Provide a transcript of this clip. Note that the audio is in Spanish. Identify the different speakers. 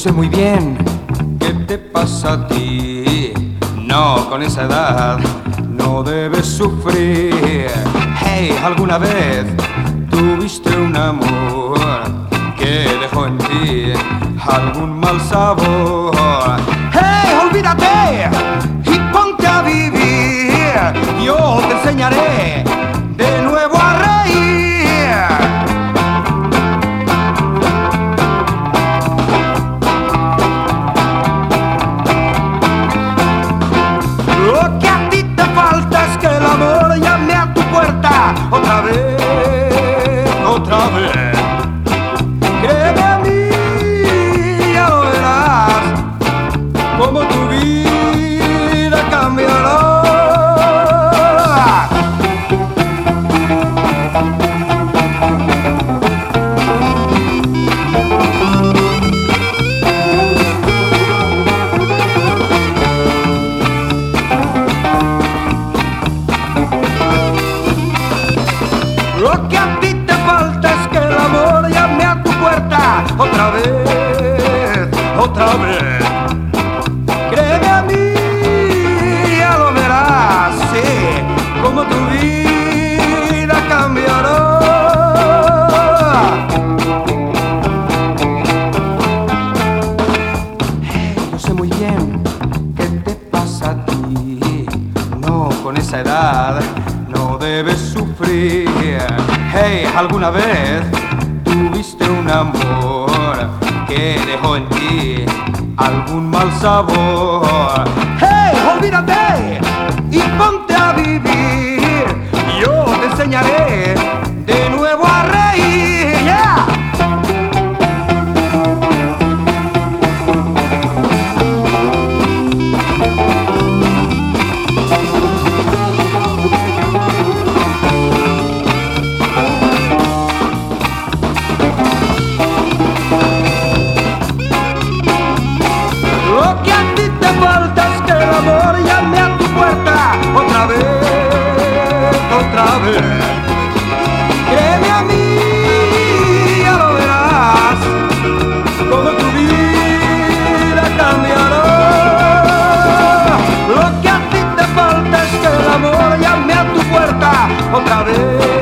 Speaker 1: sé muy bien qué te pasa a ti. No, con esa edad no debes sufrir. Hey, ¿alguna vez tuviste un amor que dejó en ti algún mal sabor? Hey, olvídate vez, otra Créeme a mí, ya lo verás, sí, como tu vida cambiará. Hey, yo sé muy bien qué te pasa a ti. No, con esa edad no debes sufrir. Hey, ¿alguna vez tuviste un amor que dejó en ti algún mal sabor? Hey, olvídate y ponte a vivir. importa que el amor llame a tu puerta otra vez, otra vez. Créeme a mí, ya lo verás, como tu vida cambiará. Lo que a ti te falta es que el amor llame a tu puerta otra vez.